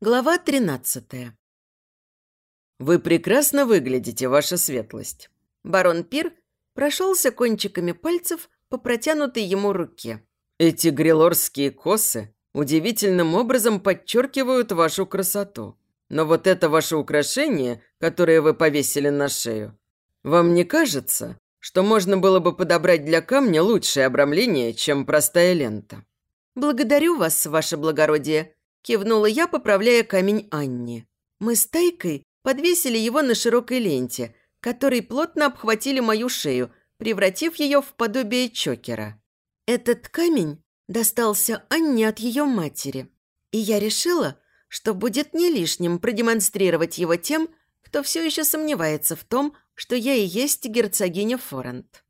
Глава 13 «Вы прекрасно выглядите, ваша светлость». Барон Пир прошелся кончиками пальцев по протянутой ему руке. «Эти грилорские косы удивительным образом подчеркивают вашу красоту. Но вот это ваше украшение, которое вы повесили на шею, вам не кажется, что можно было бы подобрать для камня лучшее обрамление, чем простая лента?» «Благодарю вас, ваше благородие», – кивнула я, поправляя камень Анни. Мы с Тайкой подвесили его на широкой ленте, которой плотно обхватили мою шею, превратив ее в подобие чокера. Этот камень достался Анне от ее матери, и я решила, что будет не лишним продемонстрировать его тем, кто все еще сомневается в том, что я и есть герцогиня Форент.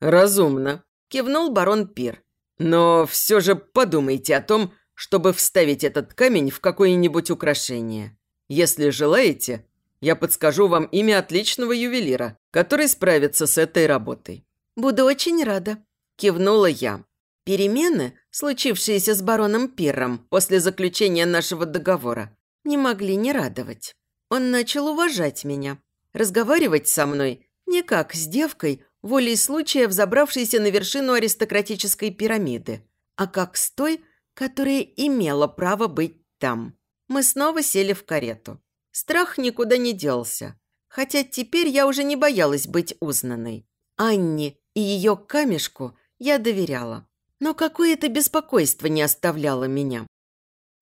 «Разумно», – кивнул барон Пир. «Но все же подумайте о том, чтобы вставить этот камень в какое-нибудь украшение. Если желаете, я подскажу вам имя отличного ювелира, который справится с этой работой». «Буду очень рада», – кивнула я. Перемены, случившиеся с бароном Пирром после заключения нашего договора, не могли не радовать. Он начал уважать меня, разговаривать со мной не как с девкой, волей случая взобравшейся на вершину аристократической пирамиды, а как с той, которая имела право быть там. Мы снова сели в карету. Страх никуда не делся. Хотя теперь я уже не боялась быть узнанной. Анне и ее камешку я доверяла. Но какое-то беспокойство не оставляло меня.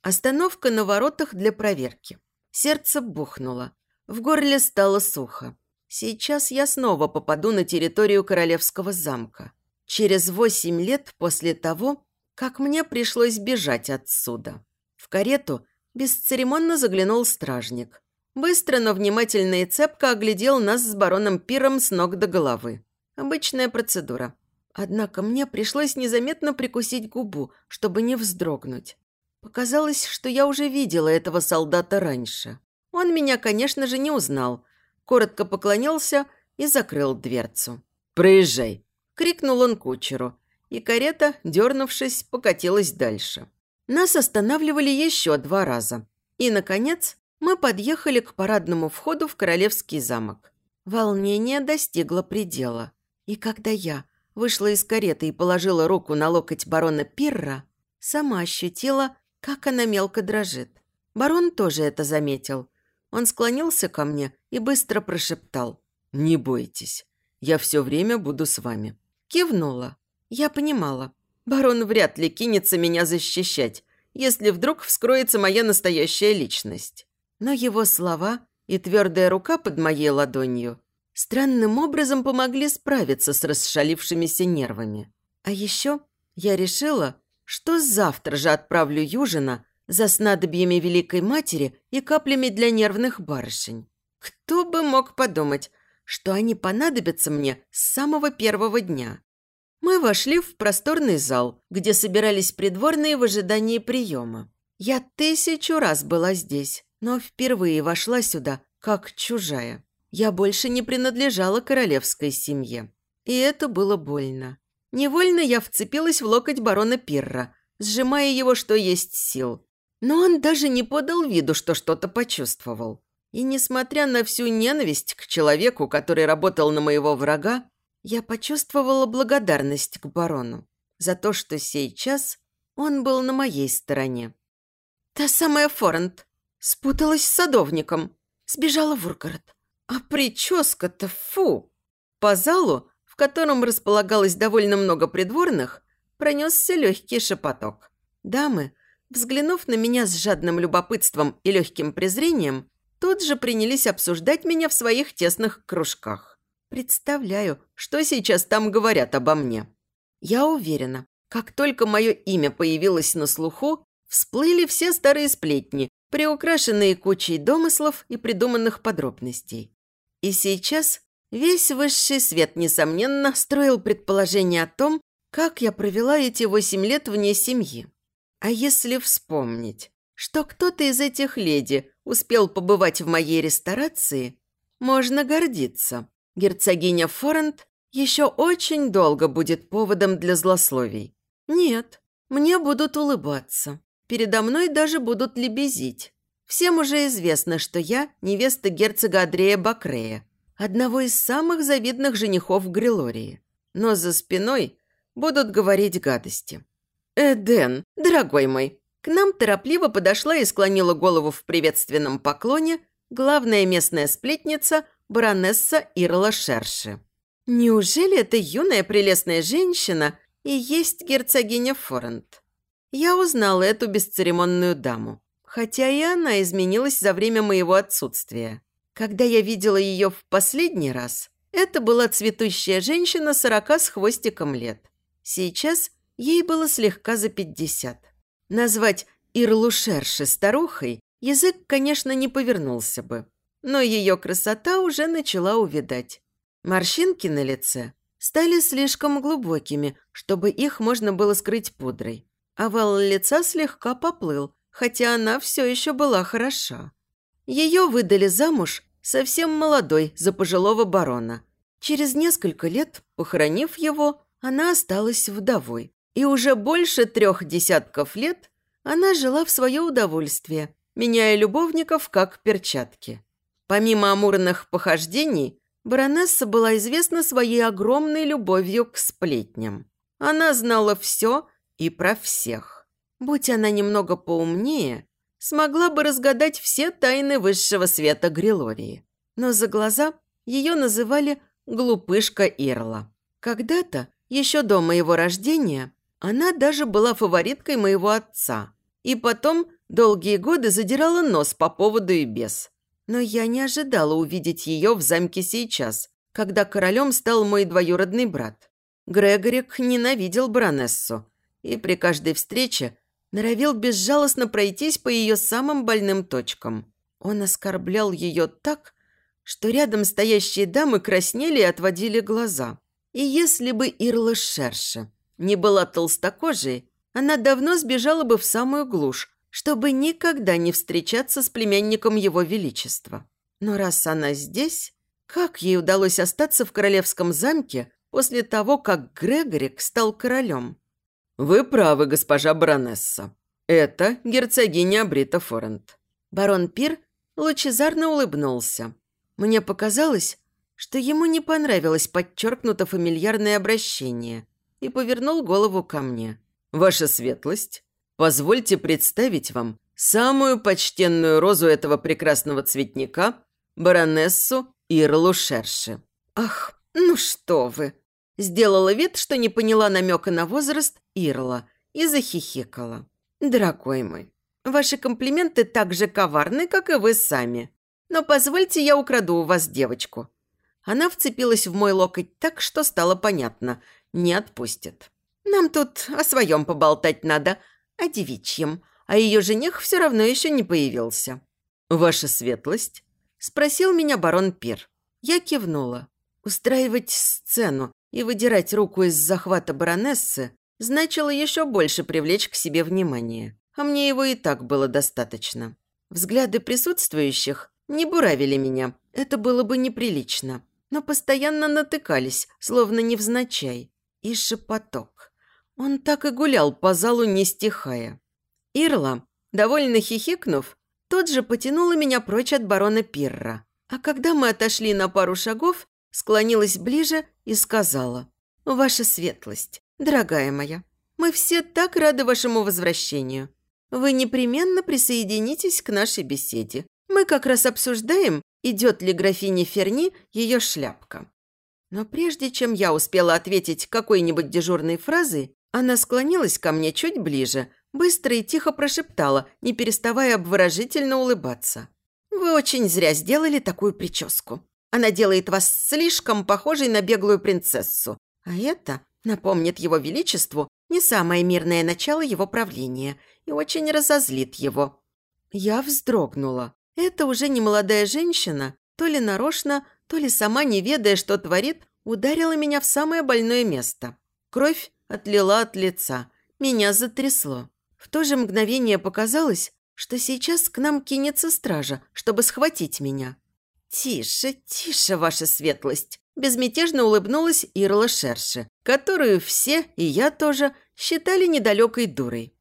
Остановка на воротах для проверки. Сердце бухнуло. В горле стало сухо. Сейчас я снова попаду на территорию Королевского замка. Через восемь лет после того, как мне пришлось бежать отсюда. В карету бесцеремонно заглянул стражник. Быстро, но внимательно и цепко оглядел нас с бароном Пиром с ног до головы. Обычная процедура. Однако мне пришлось незаметно прикусить губу, чтобы не вздрогнуть. Показалось, что я уже видела этого солдата раньше. Он меня, конечно же, не узнал. Коротко поклонился и закрыл дверцу. «Проезжай!» – крикнул он кучеру. И карета, дернувшись, покатилась дальше. Нас останавливали еще два раза. И, наконец, мы подъехали к парадному входу в Королевский замок. Волнение достигло предела. И когда я вышла из кареты и положила руку на локоть барона Пирра, сама ощутила, как она мелко дрожит. Барон тоже это заметил. Он склонился ко мне и быстро прошептал. «Не бойтесь, я все время буду с вами». Кивнула. Я понимала. Барон вряд ли кинется меня защищать, если вдруг вскроется моя настоящая личность. Но его слова и твердая рука под моей ладонью странным образом помогли справиться с расшалившимися нервами. А еще я решила, что завтра же отправлю Южина за снадобьями Великой Матери и каплями для нервных барышень. Кто бы мог подумать, что они понадобятся мне с самого первого дня. Мы вошли в просторный зал, где собирались придворные в ожидании приема. Я тысячу раз была здесь, но впервые вошла сюда как чужая. Я больше не принадлежала королевской семье. И это было больно. Невольно я вцепилась в локоть барона Пирра, сжимая его, что есть сил. Но он даже не подал виду, что что-то почувствовал. И несмотря на всю ненависть к человеку, который работал на моего врага, я почувствовала благодарность к барону за то, что сейчас он был на моей стороне. Та самая Форент спуталась с садовником, сбежала в Ургород. А прическа-то фу! По залу, в котором располагалось довольно много придворных, пронесся легкий шепоток. Дамы, взглянув на меня с жадным любопытством и легким презрением, тут же принялись обсуждать меня в своих тесных кружках. Представляю, что сейчас там говорят обо мне. Я уверена, как только мое имя появилось на слуху, всплыли все старые сплетни, приукрашенные кучей домыслов и придуманных подробностей. И сейчас весь высший свет, несомненно, строил предположение о том, как я провела эти восемь лет вне семьи. А если вспомнить, что кто-то из этих леди успел побывать в моей ресторации, можно гордиться. Герцогиня Форент еще очень долго будет поводом для злословий. Нет, мне будут улыбаться. Передо мной даже будут лебезить. Всем уже известно, что я невеста герцога Андрея Бакрея, одного из самых завидных женихов Грилории. Но за спиной будут говорить гадости. «Эден, дорогой мой!» К нам торопливо подошла и склонила голову в приветственном поклоне главная местная сплетница баронесса Ирла Шерши. Неужели эта юная прелестная женщина и есть герцогиня Форент? Я узнала эту бесцеремонную даму, хотя и она изменилась за время моего отсутствия. Когда я видела ее в последний раз, это была цветущая женщина сорока с хвостиком лет. Сейчас ей было слегка за пятьдесят. Назвать Ирлушерши старухой язык, конечно, не повернулся бы, но ее красота уже начала увядать. Морщинки на лице стали слишком глубокими, чтобы их можно было скрыть пудрой. Овал лица слегка поплыл, хотя она все еще была хороша. Ее выдали замуж совсем молодой за пожилого барона. Через несколько лет, похоронив его, она осталась вдовой. И уже больше трех десятков лет она жила в свое удовольствие, меняя любовников как перчатки. Помимо амурных похождений, баронесса была известна своей огромной любовью к сплетням. Она знала все и про всех. Будь она немного поумнее, смогла бы разгадать все тайны высшего света Грилории. Но за глаза ее называли «глупышка Ирла». Когда-то, еще до моего рождения, она даже была фавориткой моего отца. И потом долгие годы задирала нос по поводу и без. Но я не ожидала увидеть ее в замке сейчас, когда королем стал мой двоюродный брат. Грегорик ненавидел баронессу и при каждой встрече норовил безжалостно пройтись по ее самым больным точкам. Он оскорблял ее так, что рядом стоящие дамы краснели и отводили глаза. И если бы Ирла Шерша не была толстокожей, она давно сбежала бы в самую глушь, чтобы никогда не встречаться с племянником Его Величества. Но раз она здесь, как ей удалось остаться в королевском замке после того, как Грегорик стал королем? «Вы правы, госпожа баронесса. Это герцогиня Брита Форент». Барон Пир лучезарно улыбнулся. Мне показалось, что ему не понравилось подчеркнуто фамильярное обращение, и повернул голову ко мне. «Ваша светлость, позвольте представить вам самую почтенную розу этого прекрасного цветника, баронессу Ирлу Шерши». «Ах, ну что вы!» Сделала вид, что не поняла намека на возраст Ирла и захихикала. «Дорогой мой, ваши комплименты так же коварны, как и вы сами. Но позвольте, я украду у вас девочку». Она вцепилась в мой локоть так, что стало понятно – не отпустит. Нам тут о своем поболтать надо, о девичьем, а ее жених все равно еще не появился. «Ваша светлость?» – спросил меня барон Пир. Я кивнула. Устраивать сцену и выдирать руку из захвата баронессы значило еще больше привлечь к себе внимание, а мне его и так было достаточно. Взгляды присутствующих не буравили меня, это было бы неприлично, но постоянно натыкались, словно невзначай и шепоток. Он так и гулял по залу, не стихая. Ирла, довольно хихикнув, тот же потянула меня прочь от барона Пирра. А когда мы отошли на пару шагов, склонилась ближе и сказала. «Ваша светлость, дорогая моя, мы все так рады вашему возвращению. Вы непременно присоединитесь к нашей беседе. Мы как раз обсуждаем, идет ли графине Ферни ее шляпка. Но прежде чем я успела ответить какой-нибудь дежурной фразой, она склонилась ко мне чуть ближе, быстро и тихо прошептала, не переставая обворожительно улыбаться. «Вы очень зря сделали такую прическу. Она делает вас слишком похожей на беглую принцессу. А это напомнит его величеству не самое мирное начало его правления и очень разозлит его». Я вздрогнула. Это уже не молодая женщина, то ли нарочно, то ли сама, не ведая, что творит, ударила меня в самое больное место. Кровь отлила от лица. Меня затрясло. В то же мгновение показалось, что сейчас к нам кинется стража, чтобы схватить меня. «Тише, тише, ваша светлость!» Безмятежно улыбнулась Ирла Шерши, которую все, и я тоже, считали недалекой дурой.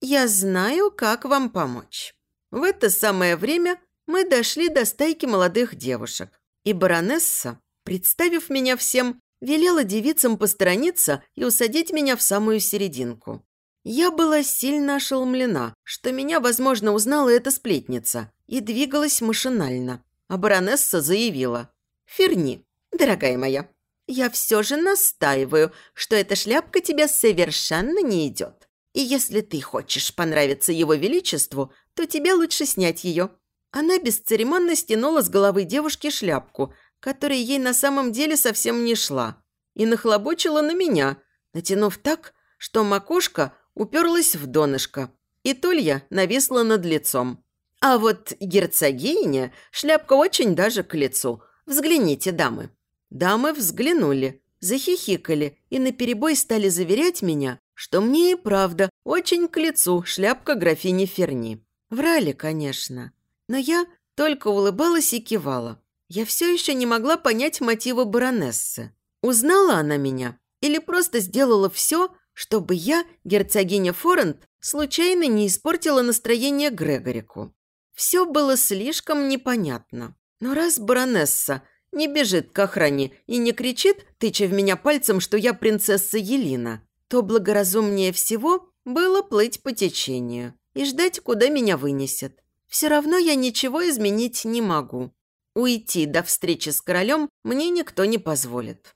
«Я знаю, как вам помочь». В это самое время мы дошли до стайки молодых девушек, и баронесса, представив меня всем, велела девицам посторониться и усадить меня в самую серединку. Я была сильно ошеломлена, что меня, возможно, узнала эта сплетница, и двигалась машинально. А баронесса заявила. «Ферни, дорогая моя, я все же настаиваю, что эта шляпка тебе совершенно не идет. И если ты хочешь понравиться его величеству, то тебе лучше снять ее». Она бесцеремонно стянула с головы девушки шляпку, которая ей на самом деле совсем не шла, и нахлобучила на меня, натянув так, что макушка уперлась в донышко, и тулья нависла над лицом. А вот герцогиня шляпка очень даже к лицу. Взгляните, дамы. Дамы взглянули, захихикали и наперебой стали заверять меня, что мне и правда очень к лицу шляпка графини Ферни. Врали, конечно. Но я только улыбалась и кивала. Я все еще не могла понять мотива баронессы. Узнала она меня или просто сделала все, чтобы я, герцогиня Форент, случайно не испортила настроение Грегорику. Все было слишком непонятно. Но раз баронесса не бежит к охране и не кричит, тыча в меня пальцем, что я принцесса Елина, то благоразумнее всего было плыть по течению и ждать, куда меня вынесет. Все равно я ничего изменить не могу. Уйти до встречи с королем мне никто не позволит.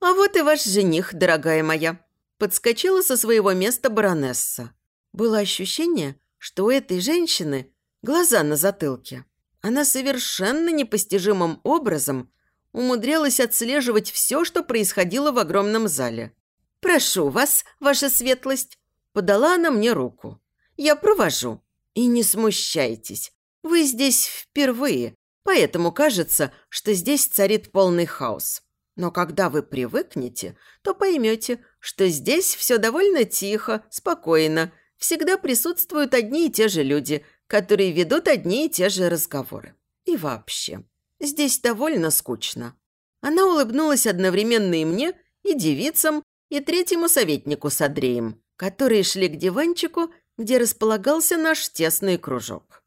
А вот и ваш жених, дорогая моя. Подскочила со своего места баронесса. Было ощущение, что у этой женщины глаза на затылке. Она совершенно непостижимым образом умудрялась отслеживать все, что происходило в огромном зале. «Прошу вас, ваша светлость!» Подала она мне руку. «Я провожу. И не смущайтесь. Вы здесь впервые, Поэтому кажется, что здесь царит полный хаос. Но когда вы привыкнете, то поймете, что здесь все довольно тихо, спокойно. Всегда присутствуют одни и те же люди, которые ведут одни и те же разговоры. И вообще, здесь довольно скучно. Она улыбнулась одновременно и мне, и девицам, и третьему советнику с Андреем, которые шли к диванчику, где располагался наш тесный кружок.